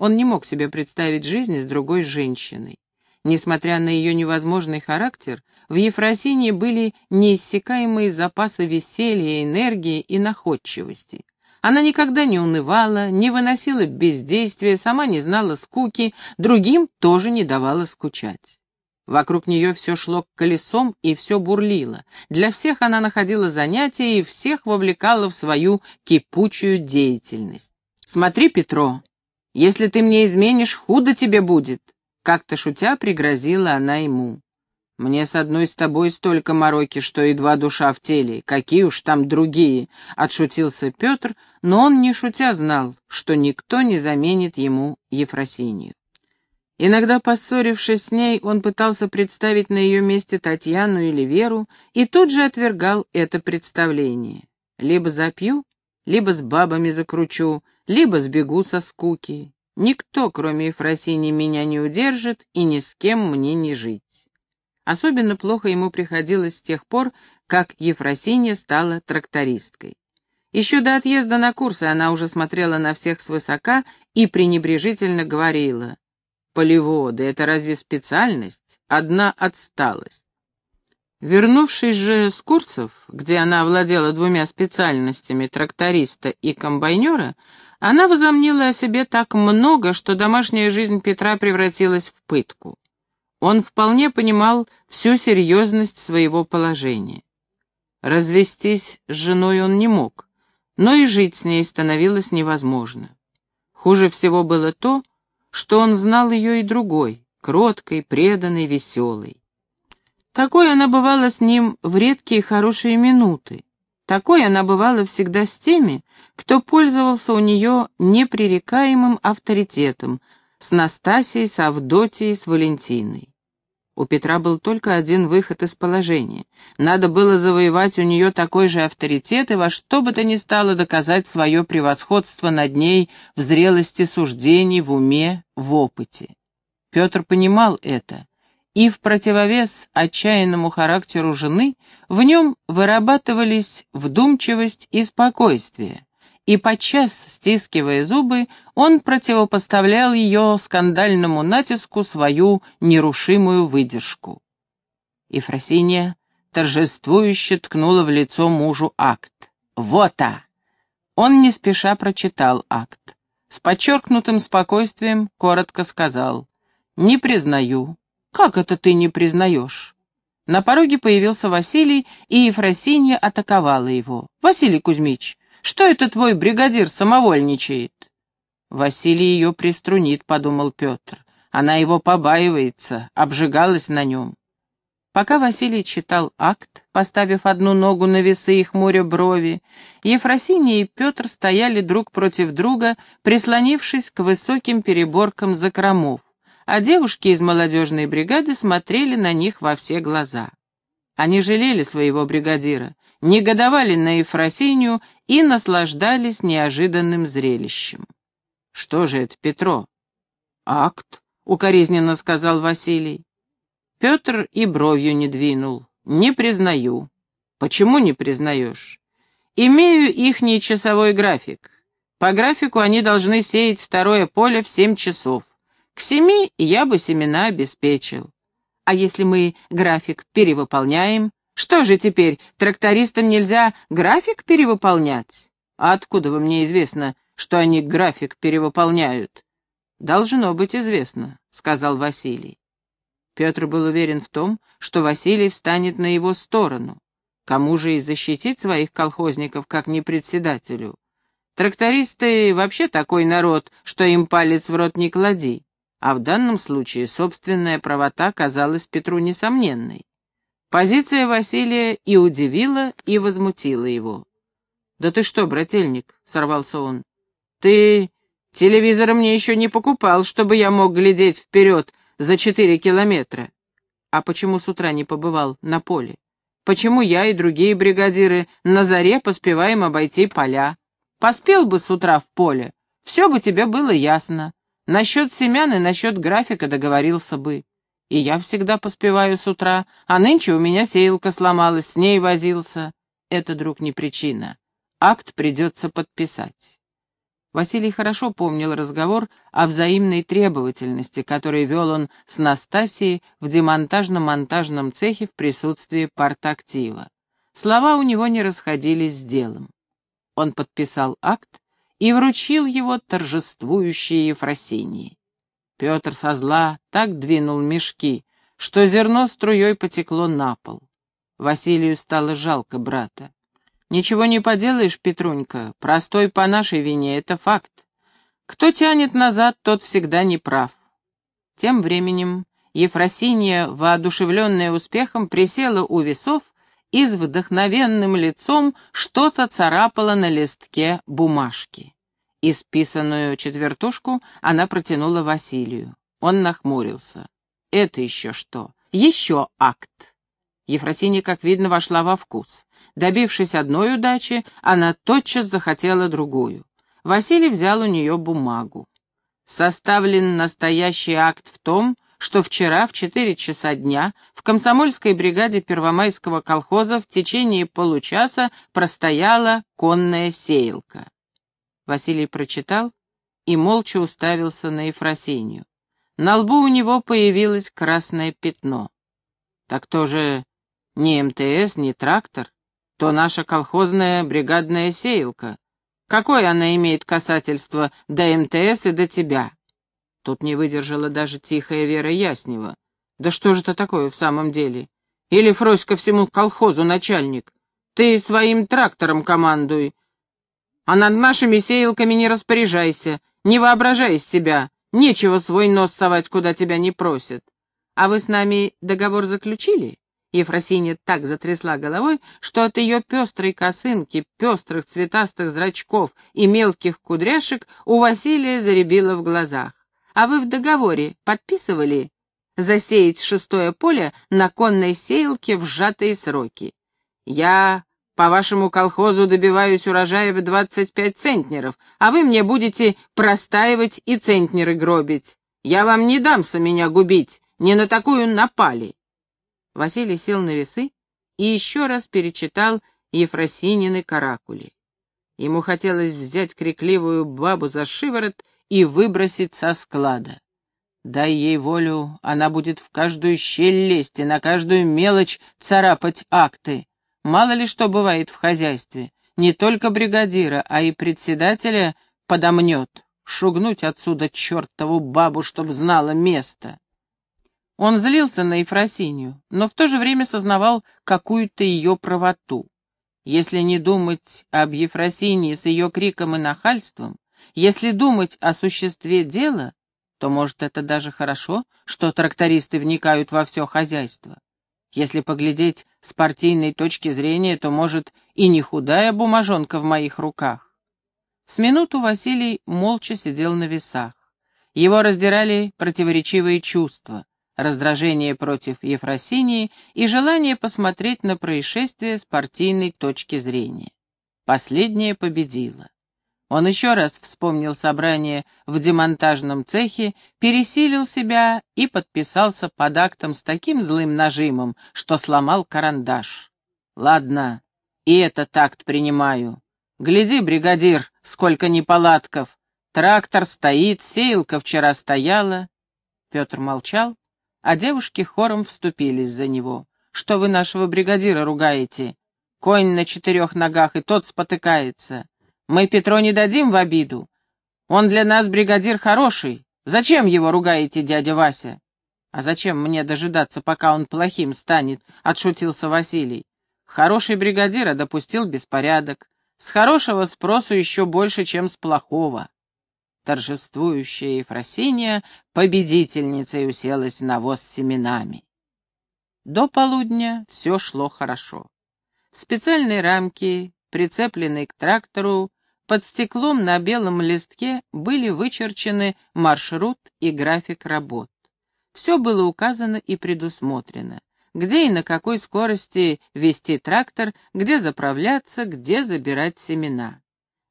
Он не мог себе представить жизнь с другой женщиной. Несмотря на ее невозможный характер, в Ефросинии были неиссякаемые запасы веселья, энергии и находчивости. Она никогда не унывала, не выносила бездействия, сама не знала скуки, другим тоже не давала скучать. Вокруг нее все шло колесом и все бурлило. Для всех она находила занятия и всех вовлекала в свою кипучую деятельность. «Смотри, Петро, если ты мне изменишь, худо тебе будет!» Как-то шутя пригрозила она ему. «Мне с одной с тобой столько мороки, что едва душа в теле. Какие уж там другие!» — отшутился Петр, но он, не шутя, знал, что никто не заменит ему Ефросинью. Иногда, поссорившись с ней, он пытался представить на ее месте Татьяну или Веру и тут же отвергал это представление. Либо запью, либо с бабами закручу, либо сбегу со скуки. Никто, кроме Ефросини, меня не удержит, и ни с кем мне не жить. Особенно плохо ему приходилось с тех пор, как Ефросинья стала трактористкой. Еще до отъезда на курсы она уже смотрела на всех свысока и пренебрежительно говорила, «Полеводы — это разве специальность? Одна отсталость». Вернувшись же с курсов, где она овладела двумя специальностями тракториста и комбайнера, она возомнила о себе так много, что домашняя жизнь Петра превратилась в пытку. Он вполне понимал всю серьезность своего положения. Развестись с женой он не мог, но и жить с ней становилось невозможно. Хуже всего было то, что он знал ее и другой, кроткой, преданной, веселой. Такой она бывала с ним в редкие хорошие минуты, такой она бывала всегда с теми, кто пользовался у нее непререкаемым авторитетом, с Настасией, с Авдотьей, с Валентиной. У Петра был только один выход из положения. Надо было завоевать у нее такой же авторитет и во что бы то ни стало доказать свое превосходство над ней в зрелости суждений, в уме, в опыте. Петр понимал это и в противовес отчаянному характеру жены в нем вырабатывались вдумчивость и спокойствие, и подчас, стискивая зубы, он противопоставлял ее скандальному натиску свою нерушимую выдержку. Ефросинья торжествующе ткнула в лицо мужу акт. «Вот-а!» Он не спеша прочитал акт. С подчеркнутым спокойствием коротко сказал «Не признаю, «Как это ты не признаешь?» На пороге появился Василий, и Ефросинья атаковала его. «Василий Кузьмич, что это твой бригадир самовольничает?» «Василий ее приструнит», — подумал Петр. Она его побаивается, обжигалась на нем. Пока Василий читал акт, поставив одну ногу на весы и хмуря брови, Ефросинья и Петр стояли друг против друга, прислонившись к высоким переборкам закромов а девушки из молодежной бригады смотрели на них во все глаза. Они жалели своего бригадира, негодовали на Ефросинью и наслаждались неожиданным зрелищем. «Что же это, Петро?» «Акт», — укоризненно сказал Василий. Петр и бровью не двинул. «Не признаю». «Почему не признаешь?» «Имею ихний часовой график. По графику они должны сеять второе поле в семь часов. К семи я бы семена обеспечил. А если мы график перевыполняем? Что же теперь, трактористам нельзя график перевыполнять? А откуда вы мне известно, что они график перевыполняют? Должно быть известно, сказал Василий. Петр был уверен в том, что Василий встанет на его сторону. Кому же и защитить своих колхозников, как не председателю? Трактористы вообще такой народ, что им палец в рот не клади а в данном случае собственная правота казалась Петру несомненной. Позиция Василия и удивила, и возмутила его. «Да ты что, брательник?» — сорвался он. «Ты телевизор мне еще не покупал, чтобы я мог глядеть вперед за четыре километра. А почему с утра не побывал на поле? Почему я и другие бригадиры на заре поспеваем обойти поля? Поспел бы с утра в поле, все бы тебе было ясно. Насчет семян и насчет графика договорился бы. И я всегда поспеваю с утра, а нынче у меня сеялка сломалась, с ней возился. Это, друг, не причина. Акт придется подписать. Василий хорошо помнил разговор о взаимной требовательности, который вел он с Настасией в демонтажно-монтажном цехе в присутствии партактива. Слова у него не расходились с делом. Он подписал акт и вручил его торжествующей Ефросинии. Петр со зла так двинул мешки, что зерно струей потекло на пол. Василию стало жалко брата. «Ничего не поделаешь, Петрунька, простой по нашей вине, это факт. Кто тянет назад, тот всегда не прав». Тем временем Ефросинья, воодушевленная успехом, присела у весов и с вдохновенным лицом что-то царапала на листке бумажки. Исписанную четвертушку она протянула Василию. Он нахмурился. «Это еще что? Еще акт!» Ефросинья, как видно, вошла во вкус. Добившись одной удачи, она тотчас захотела другую. Василий взял у нее бумагу. Составлен настоящий акт в том, что вчера в четыре часа дня в комсомольской бригаде Первомайского колхоза в течение получаса простояла конная сеялка. Василий прочитал и молча уставился на Ефросинью. На лбу у него появилось красное пятно. Так тоже не МТС, не трактор, то наша колхозная бригадная сеялка. Какое она имеет касательство до МТС и до тебя? Тут не выдержала даже тихая Вера Яснева. Да что же это такое в самом деле? Или Фрось ко всему колхозу начальник? Ты своим трактором командуй. А над нашими сеялками не распоряжайся, не воображай себя. Нечего свой нос совать, куда тебя не просят. А вы с нами договор заключили? Ефросинья так затрясла головой, что от ее пестрой косынки, пестрых цветастых зрачков и мелких кудряшек у Василия заребило в глазах. А вы в договоре подписывали засеять шестое поле на конной сеялке в сжатые сроки? Я по вашему колхозу добиваюсь урожая в двадцать пять центнеров, а вы мне будете простаивать и центнеры гробить. Я вам не дамся меня губить, не на такую напали. Василий сел на весы и еще раз перечитал Ефросинины каракули. Ему хотелось взять крикливую бабу за шиворот и выбросить со склада. Дай ей волю, она будет в каждую щель лезть и на каждую мелочь царапать акты. Мало ли что бывает в хозяйстве. Не только бригадира, а и председателя подомнет. Шугнуть отсюда чертову бабу, чтоб знала место. Он злился на Ефросинью, но в то же время сознавал какую-то ее правоту. Если не думать об Ефросинии с ее криком и нахальством, если думать о существе дела, то, может, это даже хорошо, что трактористы вникают во все хозяйство. Если поглядеть с партийной точки зрения, то, может, и не худая бумажонка в моих руках. С минуту Василий молча сидел на весах. Его раздирали противоречивые чувства раздражение против Ефросинии и желание посмотреть на происшествие с партийной точки зрения. Последнее победило. Он еще раз вспомнил собрание в демонтажном цехе, пересилил себя и подписался под актом с таким злым нажимом, что сломал карандаш. «Ладно, и этот акт принимаю. Гляди, бригадир, сколько неполадков. Трактор стоит, сеялка вчера стояла». Петр молчал, а девушки хором вступились за него. «Что вы нашего бригадира ругаете? Конь на четырех ногах, и тот спотыкается. Мы Петро не дадим в обиду. Он для нас бригадир хороший. Зачем его ругаете, дядя Вася?» «А зачем мне дожидаться, пока он плохим станет?» — отшутился Василий. «Хороший бригадир, допустил беспорядок. С хорошего спросу еще больше, чем с плохого». Торжествующая Ефросиния победительницей уселась на воз с семенами. До полудня все шло хорошо. В специальной рамке, прицепленной к трактору, под стеклом на белом листке были вычерчены маршрут и график работ. Все было указано и предусмотрено. Где и на какой скорости вести трактор, где заправляться, где забирать семена.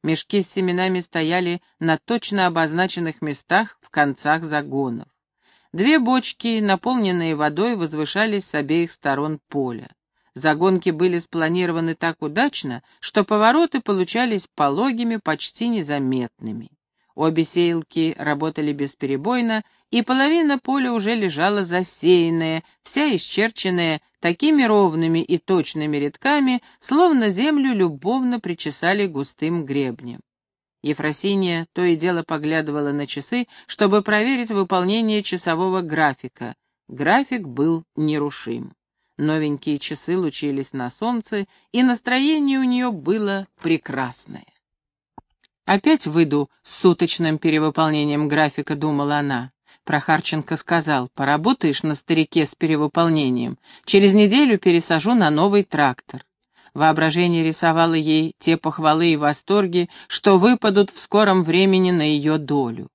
Мешки с семенами стояли на точно обозначенных местах в концах загонов. Две бочки, наполненные водой, возвышались с обеих сторон поля. Загонки были спланированы так удачно, что повороты получались пологими, почти незаметными. Обе сеялки работали бесперебойно, и половина поля уже лежала засеянная, вся исчерченная такими ровными и точными рядками, словно землю любовно причесали густым гребнем. Ефросиния то и дело поглядывала на часы, чтобы проверить выполнение часового графика. График был нерушим. Новенькие часы лучились на солнце, и настроение у нее было прекрасное. «Опять выйду с суточным перевыполнением графика», — думала она. Прохарченко сказал, «Поработаешь на старике с перевыполнением. Через неделю пересажу на новый трактор». Воображение рисовало ей те похвалы и восторги, что выпадут в скором времени на ее долю.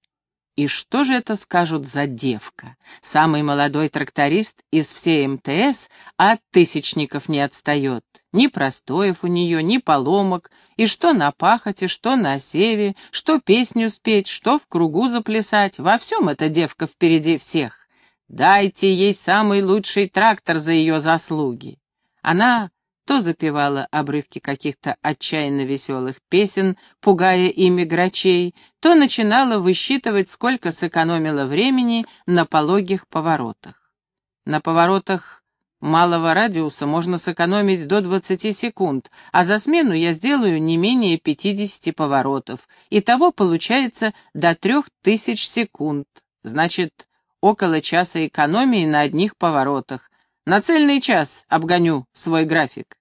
И что же это скажут за девка? Самый молодой тракторист из всей МТС от тысячников не отстает. Ни простоев у нее, ни поломок, и что на пахоте, что на севе, что песню спеть, что в кругу заплясать, во всем эта девка впереди всех. Дайте ей самый лучший трактор за ее заслуги. Она то запевала обрывки каких-то отчаянно веселых песен, пугая ими грачей, то начинала высчитывать, сколько сэкономила времени на пологих поворотах. На поворотах малого радиуса можно сэкономить до 20 секунд, а за смену я сделаю не менее 50 поворотов. Итого получается до 3000 секунд. Значит, около часа экономии на одних поворотах, на цельный час обгоню свой график.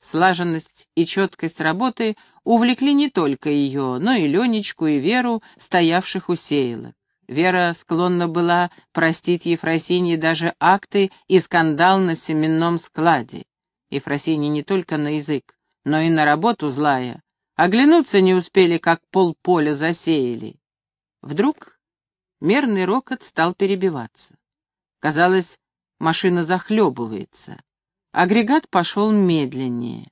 Слаженность и четкость работы увлекли не только ее, но и Ленечку и Веру, стоявших у сеялок. Вера склонна была простить Ефросинье даже акты и скандал на семенном складе. Ефросинья не только на язык, но и на работу злая. Оглянуться не успели, как полполя засеяли. Вдруг мерный рокот стал перебиваться. Казалось, Машина захлебывается. Агрегат пошел медленнее.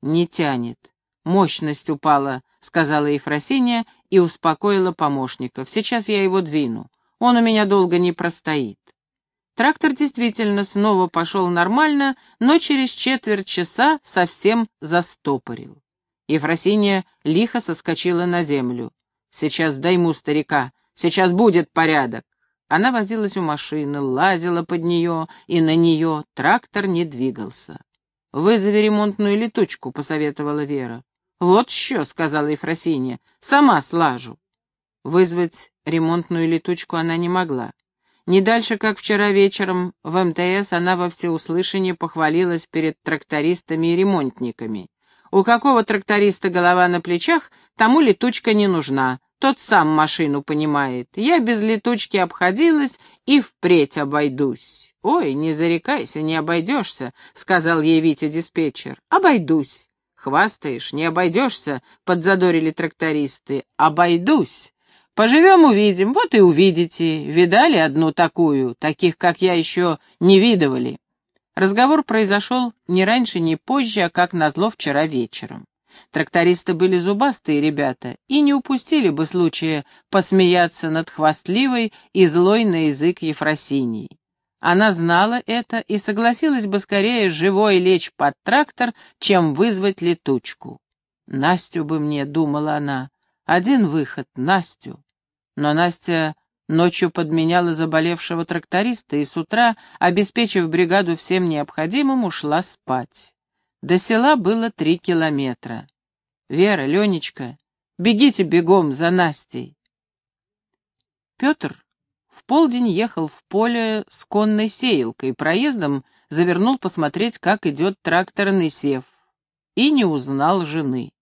Не тянет. Мощность упала, сказала Ефросиния и успокоила помощников. Сейчас я его двину. Он у меня долго не простоит. Трактор действительно снова пошел нормально, но через четверть часа совсем застопорил. Ефросиния лихо соскочила на землю. «Сейчас дайму старика, сейчас будет порядок». Она возилась у машины, лазила под нее и на нее, трактор не двигался. «Вызови ремонтную летучку», — посоветовала Вера. «Вот еще», — сказала Ефросинья, — «сама слажу». Вызвать ремонтную летучку она не могла. Не дальше, как вчера вечером в МТС она во всеуслышание похвалилась перед трактористами и ремонтниками. У какого тракториста голова на плечах, тому летучка не нужна, тот сам машину понимает. Я без летучки обходилась и впредь обойдусь. «Ой, не зарекайся, не обойдешься», — сказал ей Витя-диспетчер. «Обойдусь». «Хвастаешь, не обойдешься», — подзадорили трактористы. «Обойдусь». «Поживем, увидим, вот и увидите. Видали одну такую? Таких, как я, еще не видывали». Разговор произошел не раньше, не позже, а как назло вчера вечером. Трактористы были зубастые ребята и не упустили бы случая посмеяться над хвастливой и злой на язык Ефросиньей. Она знала это и согласилась бы скорее живой лечь под трактор, чем вызвать летучку. «Настю бы мне», — думала она, — «один выход, Настю». Но Настя ночью подменяла заболевшего тракториста и с утра, обеспечив бригаду всем необходимым, ушла спать. До села было три километра. «Вера, Ленечка, бегите бегом за Настей!» Петр в полдень ехал в поле с конной сеялкой, проездом завернул посмотреть, как идет тракторный сев, и не узнал жены.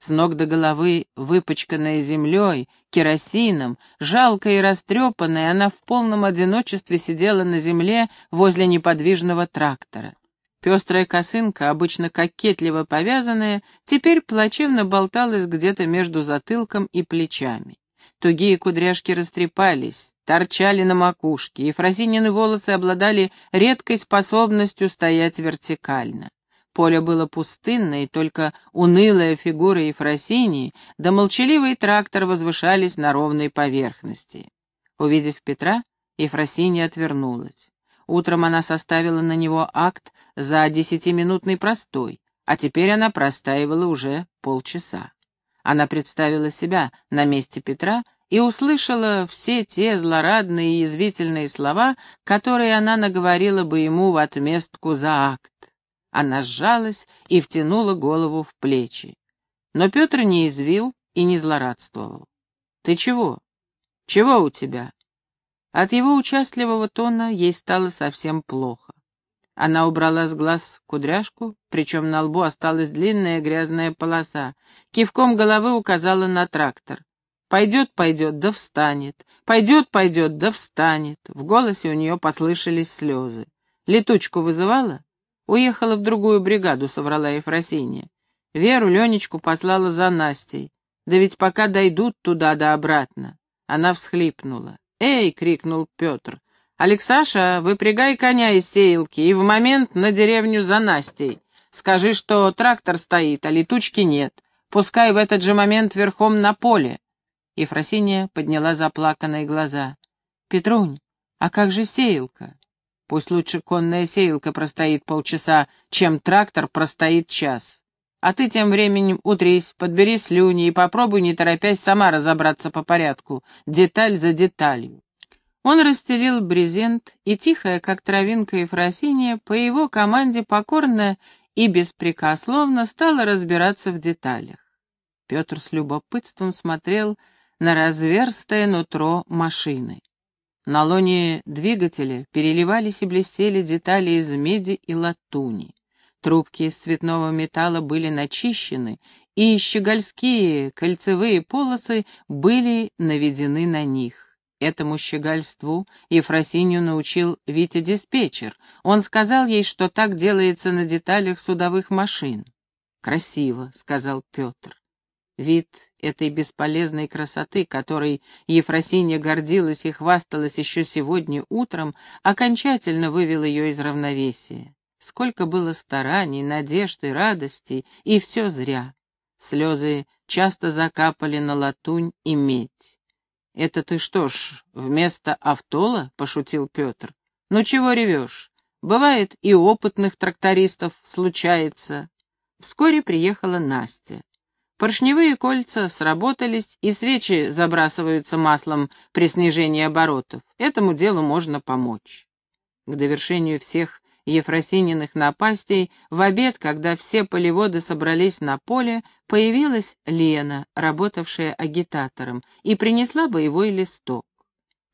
С ног до головы, выпачканная землей, керосином, жалкая и растрепанная, она в полном одиночестве сидела на земле возле неподвижного трактора. Пестрая косынка, обычно кокетливо повязанная, теперь плачевно болталась где-то между затылком и плечами. Тугие кудряшки растрепались, торчали на макушке, и Фросинины волосы обладали редкой способностью стоять вертикально. Поле было пустынно, и только унылая фигура Ефросинии да молчаливый трактор возвышались на ровной поверхности. Увидев Петра, Ефросиния отвернулась. Утром она составила на него акт за десятиминутный простой, а теперь она простаивала уже полчаса. Она представила себя на месте Петра и услышала все те злорадные и язвительные слова, которые она наговорила бы ему в отместку за акт. Она сжалась и втянула голову в плечи. Но Петр не извил и не злорадствовал. «Ты чего? Чего у тебя?» От его участливого тона ей стало совсем плохо. Она убрала с глаз кудряшку, причем на лбу осталась длинная грязная полоса. Кивком головы указала на трактор. «Пойдет, пойдет, да встанет. Пойдет, пойдет, да встанет». В голосе у нее послышались слезы. «Летучку вызывала?» «Уехала в другую бригаду», — соврала Ефросинья. Веру Ленечку послала за Настей. Да ведь пока дойдут туда да обратно. Она всхлипнула. «Эй!» — крикнул Петр. «Алексаша, выпрягай коня из сеялки и в момент на деревню за Настей. Скажи, что трактор стоит, а летучки нет. Пускай в этот же момент верхом на поле». Ефросинья подняла заплаканные глаза. «Петрунь, а как же сеялка?» «Пусть лучше конная сеялка простоит полчаса, чем трактор простоит час». А ты тем временем утрись, подбери слюни и попробуй, не торопясь, сама разобраться по порядку, деталь за деталью. Он расстелил брезент, и тихая, как травинка Ефросинья, по его команде покорно и беспрекословно стала разбираться в деталях. Петр с любопытством смотрел на разверстое нутро машины. На лоне двигателя переливались и блестели детали из меди и латуни. Трубки из цветного металла были начищены, и щегольские кольцевые полосы были наведены на них. Этому щегольству Ефросинью научил Витя-диспетчер. Он сказал ей, что так делается на деталях судовых машин. «Красиво», — сказал Петр. Вид этой бесполезной красоты, которой Ефросинья гордилась и хвасталась еще сегодня утром, окончательно вывел ее из равновесия. Сколько было стараний, надежд и радостей, и все зря. Слезы часто закапали на латунь и медь. «Это ты что ж, вместо автола?» — пошутил Петр. «Ну чего ревешь? Бывает, и опытных трактористов случается». Вскоре приехала Настя. Поршневые кольца сработались, и свечи забрасываются маслом при снижении оборотов. Этому делу можно помочь. К довершению всех Ефросининых напастей, в обед, когда все полеводы собрались на поле, появилась Лена, работавшая агитатором, и принесла боевой листок.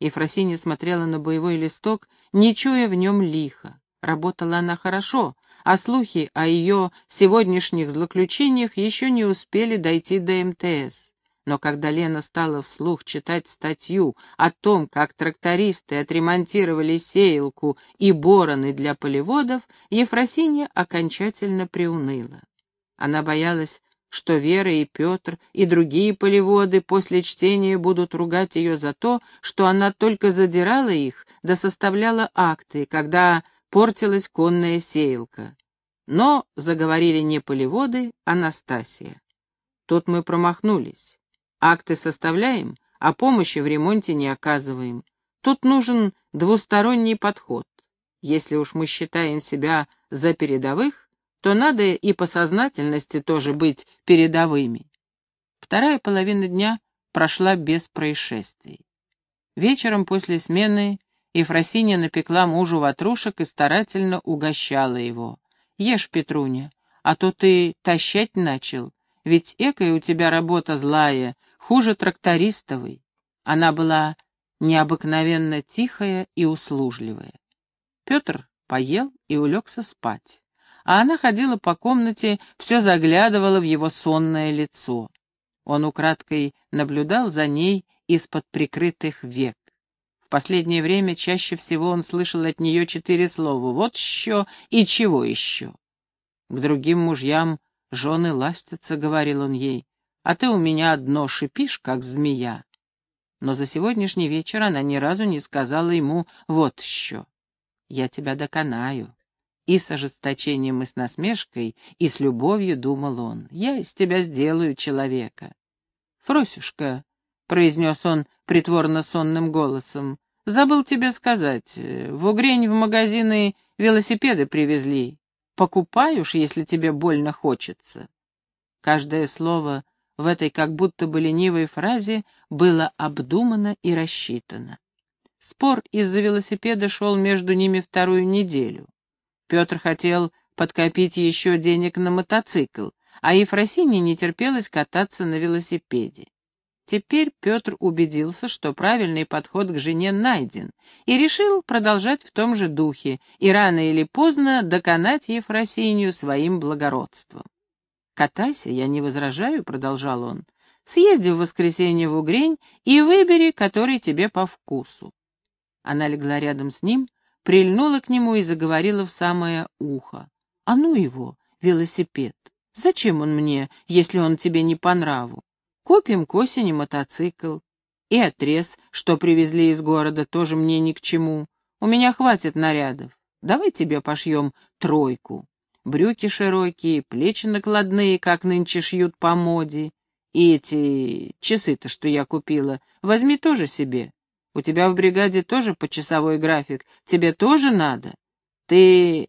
Ефросинья смотрела на боевой листок, не чуя в нем лиха. Работала она хорошо, а слухи о ее сегодняшних злоключениях еще не успели дойти до МТС. Но когда Лена стала вслух читать статью о том, как трактористы отремонтировали сеялку и бороны для полеводов, Ефросинья окончательно приуныла. Она боялась, что Вера и Петр и другие полеводы после чтения будут ругать ее за то, что она только задирала их да составляла акты, когда портилась конная сеялка. Но заговорили не полеводы, а Настасья. Тут мы промахнулись. Акты составляем, а помощи в ремонте не оказываем. Тут нужен двусторонний подход. Если уж мы считаем себя за передовых, то надо и по сознательности тоже быть передовыми. Вторая половина дня прошла без происшествий. Вечером после смены Ефросинья напекла мужу ватрушек и старательно угощала его. «Ешь, Петруня, а то ты тащать начал, ведь экая у тебя работа злая, хуже трактористовой. Она была необыкновенно тихая и услужливая. Петр поел и улегся спать, а она ходила по комнате, все заглядывала в его сонное лицо. Он украдкой наблюдал за ней из-под прикрытых век. В последнее время чаще всего он слышал от нее четыре слова «вот еще» и «чего еще». К другим мужьям жены ластятся, — говорил он ей, а ты у меня одно шипишь, как змея. Но за сегодняшний вечер она ни разу не сказала ему «вот еще». «Я тебя доконаю». И с ожесточением, и с насмешкой, и с любовью думал он. «Я из тебя сделаю человека». «Фросюшка», — произнес он притворно сонным голосом, — Забыл тебе сказать, в Угрень в магазины велосипеды привезли. Покупаешь, если тебе больно хочется. Каждое слово в этой как будто бы ленивой фразе было обдумано и рассчитано. Спор из-за велосипеда шел между ними вторую неделю. Петр хотел подкопить еще денег на мотоцикл, а Ефросине не терпелось кататься на велосипеде. Теперь Петр убедился, что правильный подход к жене найден, и решил продолжать в том же духе и рано или поздно доконать Ефросинью своим благородством. «Катайся, я не возражаю», — продолжал он. «Съезди в воскресенье в Угрень и выбери, который тебе по вкусу». Она легла рядом с ним, прильнула к нему и заговорила в самое ухо. «А ну его, велосипед! Зачем он мне, если он тебе не по нраву? Купим к осени мотоцикл. И отрез, что привезли из города, тоже мне ни к чему. У меня хватит нарядов. Давай тебе пошьем тройку брюки широкие, плечи накладные, как нынче шьют по моде. И эти часы-то, что я купила, возьми тоже себе. У тебя в бригаде тоже почасовой график, тебе тоже надо. Ты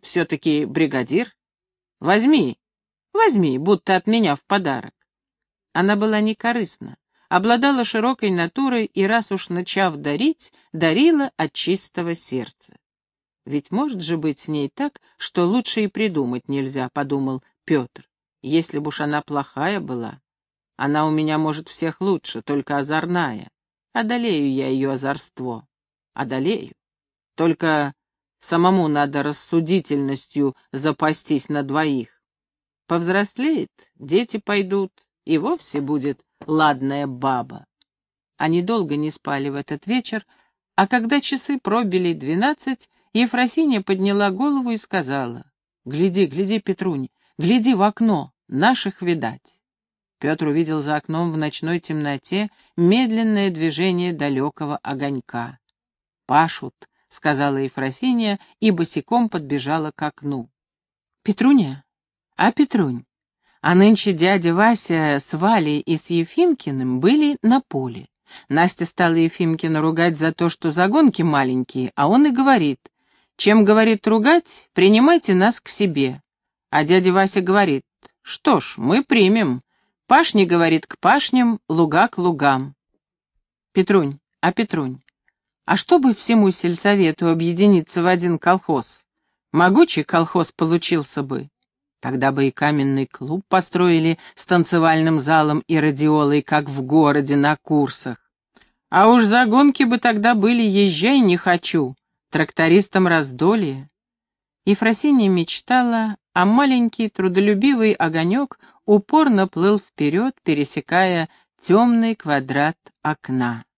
все-таки бригадир? Возьми, возьми, будто от меня в подарок. Она была некорыстна, обладала широкой натурой и, раз уж начав дарить, дарила от чистого сердца. Ведь может же быть с ней так, что лучше и придумать нельзя, — подумал Петр. Если б уж она плохая была. Она у меня, может, всех лучше, только озорная. Одолею я ее озорство. Одолею. Только самому надо рассудительностью запастись на двоих. Повзрослеет, дети пойдут, и вовсе будет ладная баба. Они долго не спали в этот вечер, а когда часы пробили двенадцать, Ефросинья подняла голову и сказала, «Гляди, гляди, Петрунь, гляди в окно, наших видать». Петр увидел за окном в ночной темноте медленное движение далекого огонька. «Пашут», — сказала Ефросинья и босиком подбежала к окну. «Петруня? А Петрунь? А нынче дядя Вася с Валей и с Ефимкиным были на поле. Настя стала Ефимкина ругать за то, что загонки маленькие, а он и говорит, чем, говорит, ругать, принимайте нас к себе. А дядя Вася говорит, что ж, мы примем. Пашни, говорит, к пашням, луга к лугам. Петрунь, а Петрунь, а чтобы всему сельсовету объединиться в один колхоз? Могучий колхоз получился бы. Тогда бы и каменный клуб построили с танцевальным залом и радиолой, как в городе на курсах. А уж загонки бы тогда были «Езжай, не хочу», трактористом раздолье. Ефросинья мечтала, а маленький трудолюбивый огонек упорно плыл вперед, пересекая темный квадрат окна.